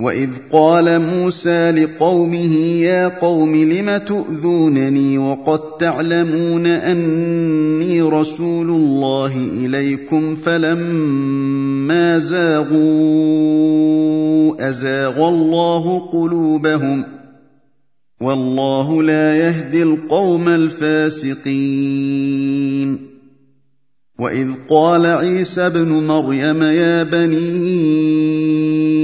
واذ قال موسى لقومه يا قوم لم تؤذونني وقد تعلمون اني رسول الله اليكم فلما زاغوا ازاغ الله قلوبهم والله لا يهدي القوم الفاسقين واذ قال عيسى ابن مريم يا بني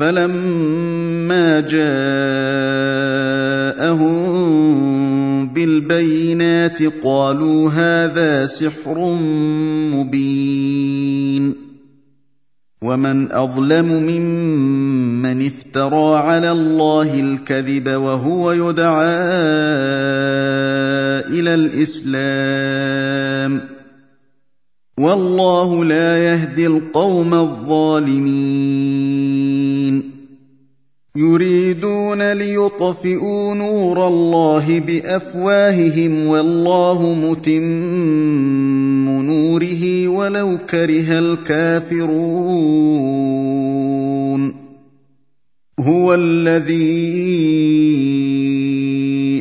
فلما جاءهم بالبينات قالوا هذا سحر مبين. ومن أظلم ممن افترى على الله الكذب وهو يدعى إلى الإسلام. والله لا يهدي القوم الظالمين. يريدون ليطفئوا نور الله بأفواههم والله متم نوره ولو كره الكافرون. هو الذي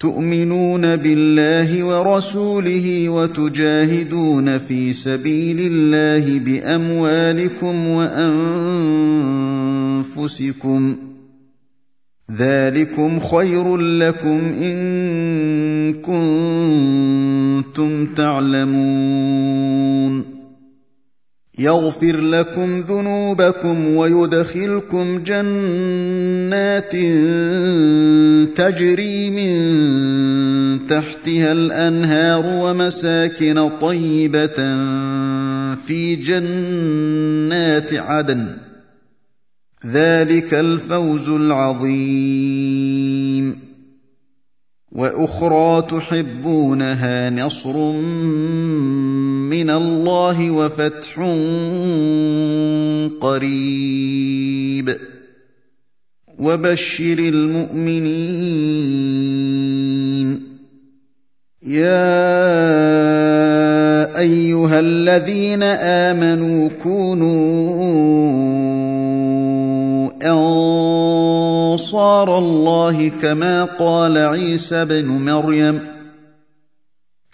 تؤمنون بالله ورسوله وتجاهدون في سبيل الله بأموالكم وأنفسكم ذلكم خير لكم إن كنتم تعلمون يغفر لكم ذنوبكم ويدخلكم جنات تجري من تحتها الأنهار ومساكن طيبة في جنات عدن. ذلك الفوز العظيم. وأخرى تحبونها نصر من الله وفتح قريب. وبشر المؤمنين. يا أيها الذين آمنوا كونوا أنصار الله كما قال عيسى ابن مريم.